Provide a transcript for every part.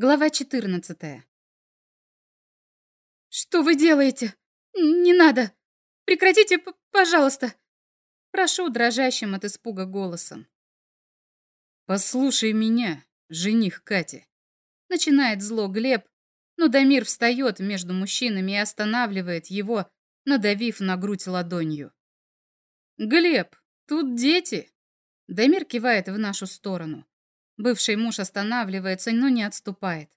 Глава 14. «Что вы делаете? Не надо! Прекратите, пожалуйста!» Прошу дрожащим от испуга голосом. «Послушай меня, жених Кати!» Начинает зло Глеб, но Дамир встает между мужчинами и останавливает его, надавив на грудь ладонью. «Глеб, тут дети!» Дамир кивает в нашу сторону. Бывший муж останавливается, но не отступает.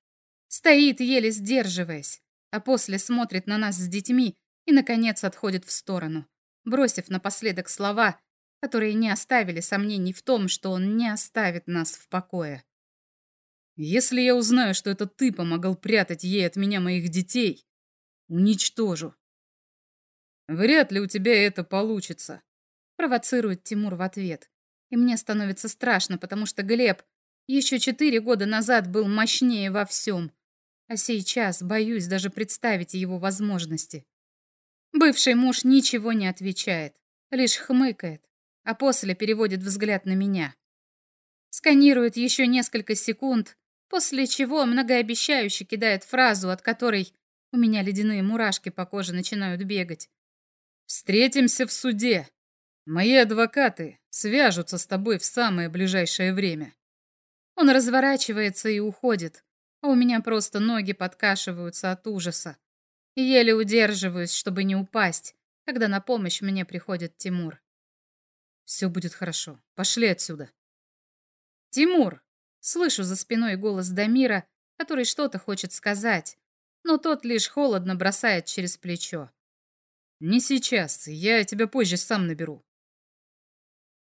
Стоит, еле сдерживаясь, а после смотрит на нас с детьми и, наконец, отходит в сторону, бросив напоследок слова, которые не оставили сомнений в том, что он не оставит нас в покое. «Если я узнаю, что это ты помогал прятать ей от меня моих детей, уничтожу». «Вряд ли у тебя это получится», — провоцирует Тимур в ответ. И мне становится страшно, потому что Глеб еще четыре года назад был мощнее во всем, а сейчас боюсь даже представить его возможности. Бывший муж ничего не отвечает, лишь хмыкает, а после переводит взгляд на меня. Сканирует еще несколько секунд, после чего многообещающе кидает фразу, от которой у меня ледяные мурашки по коже начинают бегать. «Встретимся в суде. Мои адвокаты свяжутся с тобой в самое ближайшее время». Он разворачивается и уходит, а у меня просто ноги подкашиваются от ужаса. Еле удерживаюсь, чтобы не упасть, когда на помощь мне приходит Тимур. «Все будет хорошо. Пошли отсюда». «Тимур!» Слышу за спиной голос Дамира, который что-то хочет сказать, но тот лишь холодно бросает через плечо. «Не сейчас. Я тебя позже сам наберу».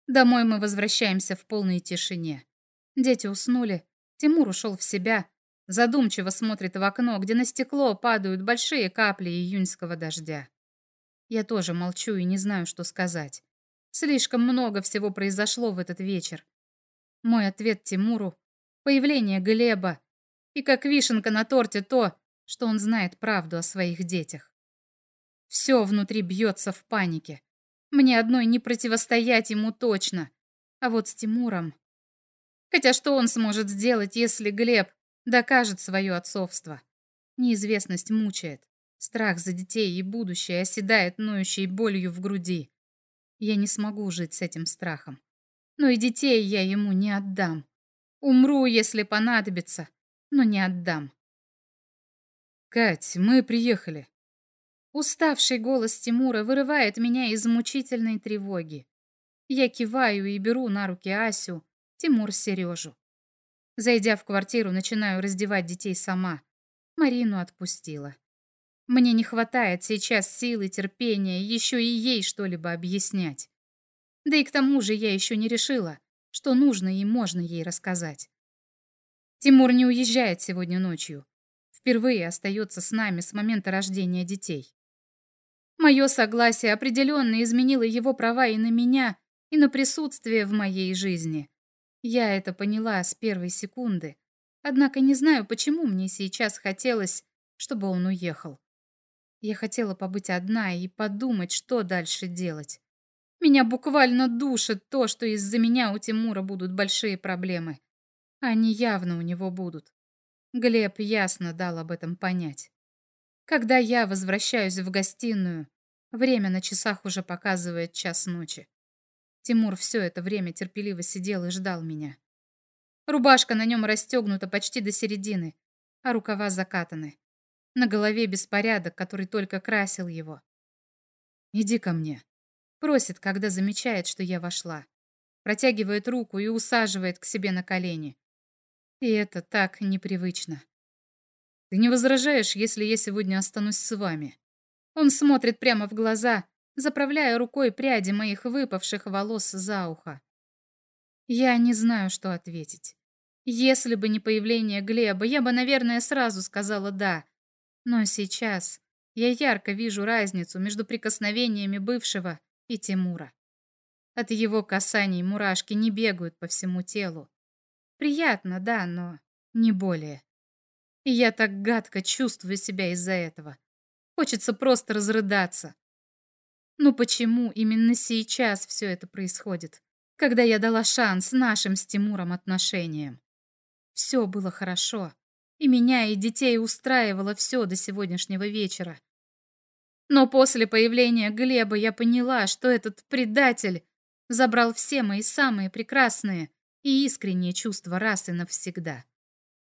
Домой мы возвращаемся в полной тишине. Дети уснули. Тимур ушел в себя. Задумчиво смотрит в окно, где на стекло падают большие капли июньского дождя. Я тоже молчу и не знаю, что сказать. Слишком много всего произошло в этот вечер. Мой ответ Тимуру — появление Глеба. И как вишенка на торте то, что он знает правду о своих детях. Все внутри бьется в панике. Мне одной не противостоять ему точно. А вот с Тимуром... Хотя что он сможет сделать, если Глеб докажет свое отцовство? Неизвестность мучает. Страх за детей и будущее оседает ноющей болью в груди. Я не смогу жить с этим страхом. Но и детей я ему не отдам. Умру, если понадобится, но не отдам. «Кать, мы приехали». Уставший голос Тимура вырывает меня из мучительной тревоги. Я киваю и беру на руки Асю, Тимур Сережу. Зайдя в квартиру, начинаю раздевать детей сама. Марину отпустила. Мне не хватает сейчас силы, терпения, еще и ей что-либо объяснять. Да и к тому же я еще не решила, что нужно и можно ей рассказать. Тимур не уезжает сегодня ночью. Впервые остается с нами с момента рождения детей. Мое согласие определенно изменило его права и на меня, и на присутствие в моей жизни. Я это поняла с первой секунды. Однако не знаю, почему мне сейчас хотелось, чтобы он уехал. Я хотела побыть одна и подумать, что дальше делать. Меня буквально душит то, что из-за меня у Тимура будут большие проблемы. Они явно у него будут. Глеб ясно дал об этом понять. Когда я возвращаюсь в гостиную, время на часах уже показывает час ночи. Тимур все это время терпеливо сидел и ждал меня. Рубашка на нем расстегнута почти до середины, а рукава закатаны. На голове беспорядок, который только красил его. «Иди ко мне», — просит, когда замечает, что я вошла. Протягивает руку и усаживает к себе на колени. И это так непривычно. «Ты не возражаешь, если я сегодня останусь с вами?» Он смотрит прямо в глаза, заправляя рукой пряди моих выпавших волос за ухо. Я не знаю, что ответить. Если бы не появление Глеба, я бы, наверное, сразу сказала «да». Но сейчас я ярко вижу разницу между прикосновениями бывшего и Тимура. От его касаний мурашки не бегают по всему телу. Приятно, да, но не более. И я так гадко чувствую себя из-за этого. Хочется просто разрыдаться. Ну почему именно сейчас все это происходит, когда я дала шанс нашим с Тимуром отношениям? Все было хорошо. и меня, и детей устраивало все до сегодняшнего вечера. Но после появления Глеба я поняла, что этот предатель забрал все мои самые прекрасные и искренние чувства раз и навсегда.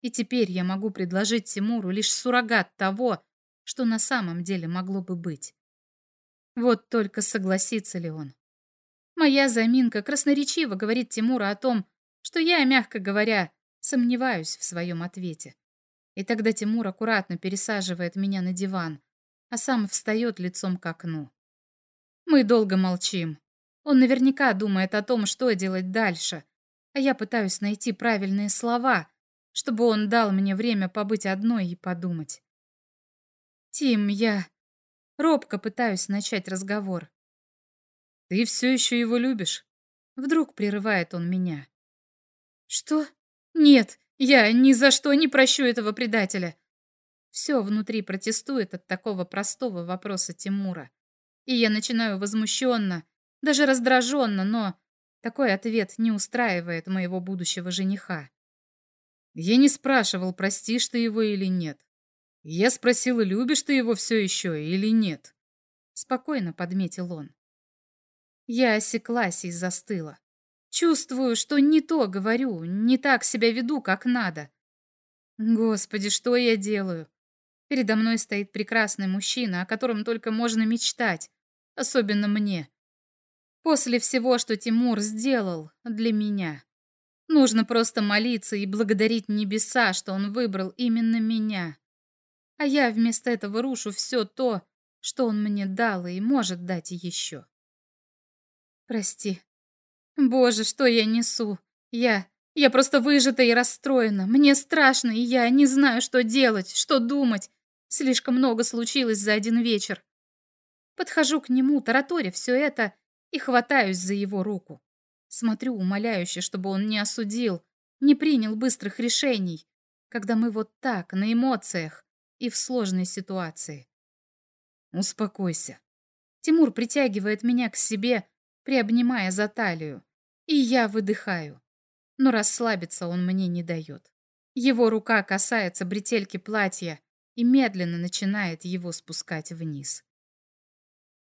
И теперь я могу предложить Тимуру лишь суррогат того, что на самом деле могло бы быть. Вот только согласится ли он? Моя заминка красноречиво говорит Тимуру о том, что я, мягко говоря, сомневаюсь в своем ответе. И тогда Тимур аккуратно пересаживает меня на диван, а сам встает лицом к окну. Мы долго молчим. Он наверняка думает о том, что делать дальше, а я пытаюсь найти правильные слова, чтобы он дал мне время побыть одной и подумать. «Тим, я...» Робко пытаюсь начать разговор. «Ты все еще его любишь?» Вдруг прерывает он меня. «Что? Нет, я ни за что не прощу этого предателя. Все внутри протестует от такого простого вопроса Тимура. И я начинаю возмущенно, даже раздраженно, но такой ответ не устраивает моего будущего жениха. Я не спрашивал, простишь ты его или нет. Я спросил, любишь ты его все еще или нет. Спокойно подметил он. Я осеклась и застыла. Чувствую, что не то говорю, не так себя веду, как надо. Господи, что я делаю? Передо мной стоит прекрасный мужчина, о котором только можно мечтать, особенно мне. После всего, что Тимур сделал для меня. Нужно просто молиться и благодарить небеса, что он выбрал именно меня. А я вместо этого рушу все то, что он мне дал и может дать еще. Прости. Боже, что я несу? Я... Я просто выжата и расстроена. Мне страшно, и я не знаю, что делать, что думать. Слишком много случилось за один вечер. Подхожу к нему, тараторя все это, и хватаюсь за его руку. Смотрю умоляюще, чтобы он не осудил, не принял быстрых решений, когда мы вот так, на эмоциях и в сложной ситуации. Успокойся. Тимур притягивает меня к себе, приобнимая за талию, и я выдыхаю. Но расслабиться он мне не дает. Его рука касается бретельки платья, и медленно начинает его спускать вниз.